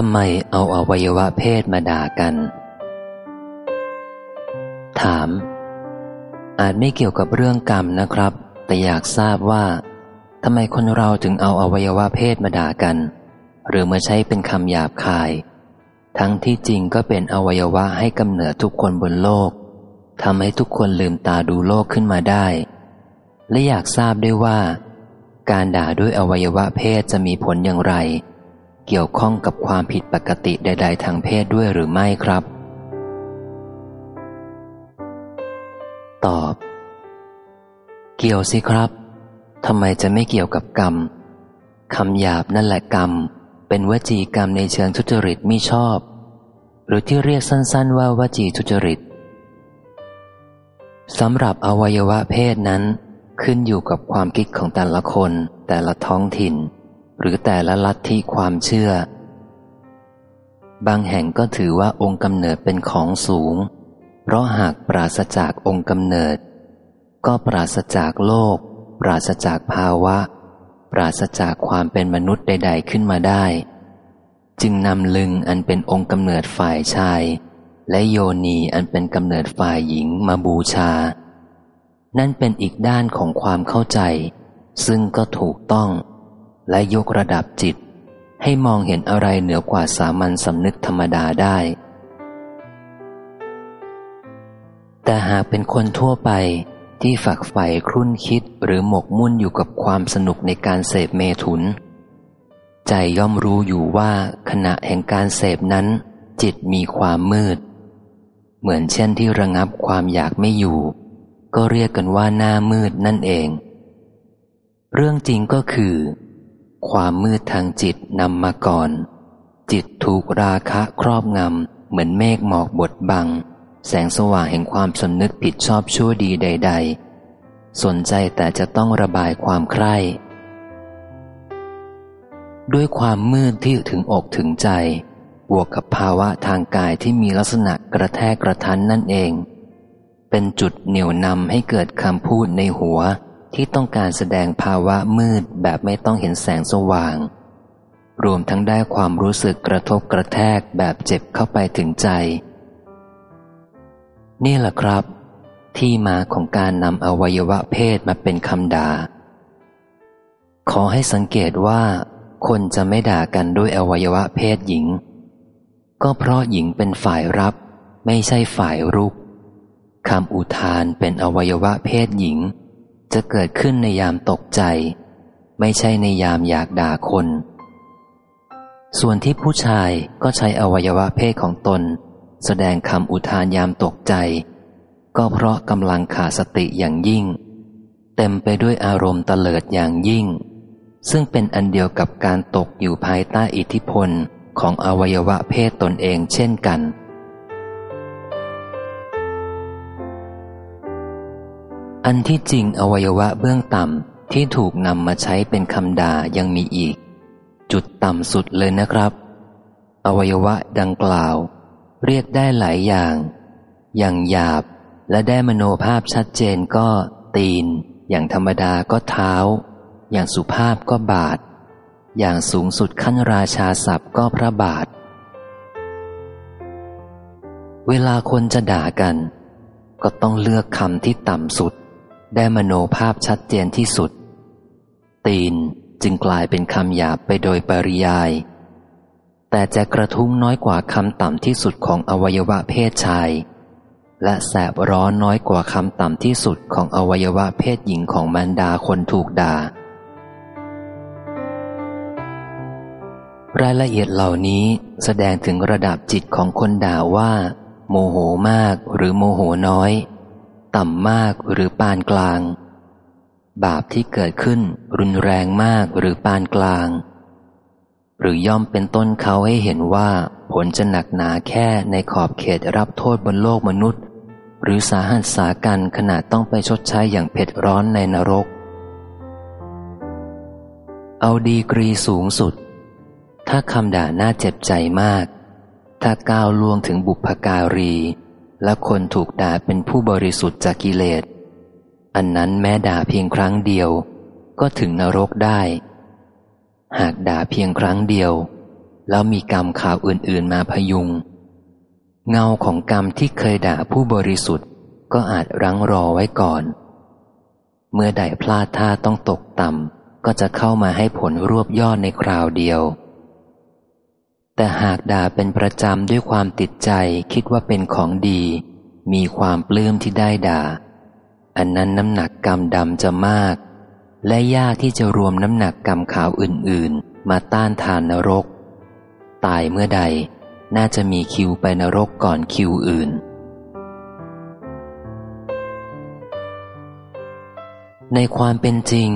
ทำไมเอาอวัยวะเพศมาด่ากัน ถาม อาจไม่เกี่ยวกับเรื่องกรรมนะครับ แต่อยากทราบว่าทำไมคนเราถึงเอาอวัยวะเพศมาด่ากัน หรือมาใช้เป็นคำหยาบคาย ทั้งที่จริงก็เป็นอวัยวะให้กำเนิดทุกคนบนโลกทำให้ทุกคนลืมตาดูโลกขึ้นมาได้ และอยากทราบด้วยว่า การด่าด้วยอวัยวะเพศจะมีผลอย่างไร เกี่ยวข้องกับความผิดปกติใด ๆ ทางเพศด้วยหรือไม่ครับ ตอบ เกี่ยวสิครับทำไมจะไม่เกี่ยวกับกรรมคำหยาบนั่นแหละกรรม เป็นวจีกรรมในเชิงทุจริตมิชอบ หรือที่เรียกสั้นๆว่าวจีทุจริตสำหรับอวัยวะเพศนั้น ขึ้นอยู่กับความคิดของแต่ละคนแต่ละท้องถิ่น หรือแต่ละลัทธิความเชื่อ บางแห่งก็ถือว่าองค์กำเนิดเป็นของสูง เพราะหากปราศจากองค์กำเนิด ก็ปราศจากโลก ปราศจากภาวะ ปราศจากความเป็นมนุษย์ใด ๆขึ้นมาได้ จึงนำลึงอันเป็นองค์กำเนิดฝ่ายชาย และโยนีอันเป็นกำเนิดฝ่ายหญิงมาบูชา นั่นเป็นอีกด้านของความเข้าใจ ซึ่งก็ถูกต้อง และยกระดับจิต ให้มองเห็นอะไรเหนือกว่าสามัญสำนึกธรรมดาได้ แต่หากเป็นคนทั่วไปที่ฝักใฝ่ครุ่นคิดหรือหมกมุ่นอยู่กับความสนุกในการเสพเมถุน ใจย่อมรู้อยู่ว่าขณะแห่งการเสพนั้น จิตมีความมืด เหมือนเช่นที่ระงับความอยากไม่อยู่ ก็เรียกกันว่าหน้ามืดนั่นเอง เรื่องจริงก็คือ ความมืดทางจิตนำมาก่อน จิตถูกราคะครอบงำ เหมือนเมฆหมอกบดบัง แสงสว่างแห่งความสำนึกผิดชอบชั่วดีใด ๆ สนใจแต่จะต้องระบายความใคร่ด้วยความมืดที่ถึงอกถึงใจ บวกกับภาวะทางกายที่มีลักษณะกระแทกกระทันนั่นเอง เป็นจุดเหนี่ยวนำให้เกิดคำพูดในหัว ที่ต้องการแสดงภาวะมืดแบบไม่ต้องเห็นแสงสว่าง รวมทั้งได้ความรู้สึกกระทบกระแทกแบบเจ็บเข้าไปถึงใจ นี่แหละครับ ที่มาของการนำอวัยวะเพศมาเป็นคำด่า ขอให้สังเกตว่า คนจะไม่ด่ากันด้วยอวัยวะเพศหญิง ก็เพราะหญิงเป็นฝ่ายรับ ไม่ใช่ฝ่ายรุกคำอุทานเป็นอวัยวะเพศหญิง จะเกิดขึ้นในยามตกใจ ไม่ใช่ในยามอยากด่าคน ส่วนที่ผู้ชายก็ใช้อวัยวะเพศของตน แสดงคำอุทานยามตกใจ ก็เพราะกำลังขาดสติอย่างยิ่ง เต็มไปด้วยอารมณ์เตลิดอย่างยิ่ง ซึ่งเป็นอันเดียวกับการตกอยู่ภายใต้อิทธิพลของอวัยวะเพศตนเองเช่นกัน อันที่จริงอวัยวะเบื้องต่ำที่ถูกนำมาใช้เป็นคำด่ายังมีอีก จุดต่ำสุดเลยนะครับ อวัยวะดังกล่าว เรียกได้หลายอย่าง อย่างหยาบและได้มโนภาพชัดเจนก็ ตีน อย่างธรรมดาก็เท้า อย่างสุภาพก็บาท อย่างสูงสุดขั้นราชาศัพท์ก็พระบาท เวลาคนจะด่ากัน ก็ต้องเลือกคำที่ต่ำสุด ได้มโนภาพชัดเจนที่สุด ตีนจึงกลายเป็นคำหยาบไปโดยปริยาย แต่จะกระทุ้งน้อยกว่าคำต่ำที่สุดของอวัยวะเพศชาย และแสบร้อนน้อยกว่าคำต่ำที่สุดของอวัยวะเพศหญิงของมารดาคนถูกด่า รายละเอียดเหล่านี้แสดงถึงระดับจิตของคนด่าว่า โมโหมากหรือโมโหน้อย ต่ำมากหรือปานกลาง บาปที่เกิดขึ้นรุนแรงมากหรือปานกลาง หรือย่อมเป็นต้นเขาให้เห็นว่าผลจะหนักหนาแค่ในขอบเขตรับโทษบนโลกมนุษย์ หรือสาหัสสากันขนาดต้องไปชดใช้อย่างเผ็ดร้อนในนรก เอาดีกรีสูงสุด ถ้าคำด่าน่าเจ็บใจมาก ถ้าก้าวล่วงถึงบุพการี และคนถูกด่าเป็นผู้บริสุทธิ์จากกิเลส อันนั้นแม้ด่าเพียงครั้งเดียว ก็ถึงนรกได้ หากด่าเพียงครั้งเดียว แล้วมีกรรมข่าวอื่นๆมาพยุง เงาของกรรมที่เคยด่าผู้บริสุทธิ์ ก็อาจรั้งรอไว้ก่อน เมื่อใดพลาดท่าต้องตกต่ำก็จะเข้ามาให้ผลรวบยอดในคราวเดียว แต่หากด่าเป็นประจำด้วยความติดใจคิดว่าเป็นของดี มีความปลื้มที่ได้ด่า อันนั้นน้ำหนักกรรมดำจะมาก และยากที่จะรวมน้ำหนักกรรมขาวอื่นๆ มาต้านทานนรก ตายเมื่อใดน่าจะมีคิวไปนรกก่อนคิวอื่น ในความเป็นจริง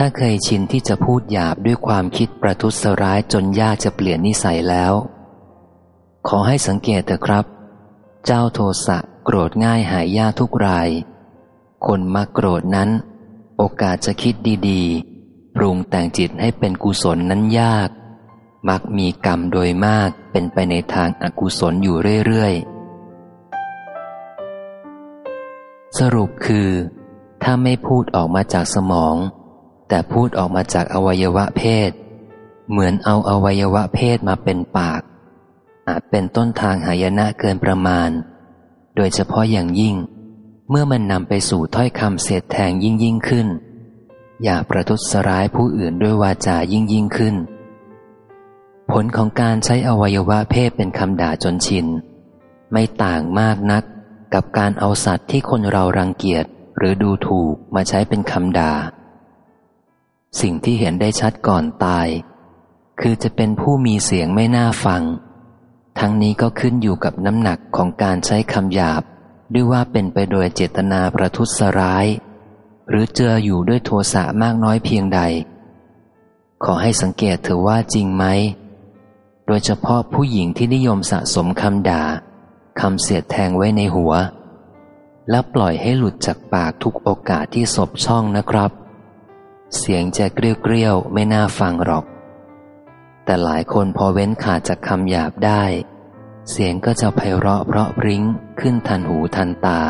ถ้าเคยชินที่จะพูดหยาบด้วยความคิดประทุษร้ายจนยากจะเปลี่ยนนิสัยแล้ว ขอให้สังเกตเถอะครับ เจ้าโทสะโกรธง่ายหายยากทุกราย คนมาโกรธนั้น โอกาสจะคิดดีๆปรุงแต่งจิตให้เป็นกุศลนั้นยาก มักมีกรรมโดยมากเป็นไปในทางอากุศลอยู่เรื่อยๆ สรุปคือ ถ้าไม่พูดออกมาจากสมอง แต่พูดออกมาจากอวัยวะเพศ เหมือนเอาอวัยวะเพศมาเป็นปาก อาจเป็นต้นทางหายนะเกินประมาณ โดยเฉพาะอย่างยิ่ง เมื่อมันนำไปสู่ถ้อยคำเสียดแทงยิ่งยิ่งขึ้น อย่าประทุษร้ายผู้อื่นด้วยวาจายิ่งยิ่งขึ้น ผลของการใช้อวัยวะเพศเป็นคำด่าจนชิน ไม่ต่างมากนักกับการเอาสัตว์ที่คนเรารังเกียจหรือดูถูกมาใช้เป็นคำด่า สิ่งที่เห็นได้ชัดก่อนตาย คือจะเป็นผู้มีเสียงไม่น่าฟัง ทั้งนี้ก็ขึ้นอยู่กับน้ำหนักของการใช้คำหยาบ ด้วยว่าเป็นไปโดยเจตนาประทุษร้าย หรือเจออยู่ด้วยโทสะมากน้อยเพียงใด ขอให้สังเกตเถอะว่าจริงไหม โดยเฉพาะผู้หญิงที่นิยมสะสมคำด่าคำเสียดแทงไว้ในหัว แล้วปล่อยให้หลุดจากปากทุกโอกาสที่ศบช่องนะครับ เสียงจะเกลียวเกลียวไม่น่าฟังหรอก แต่หลายคนพอเว้นขาดจากคำหยาบได้ เสียงก็จะไพเราะเพราะริ้งขึ้นทันหูทันตา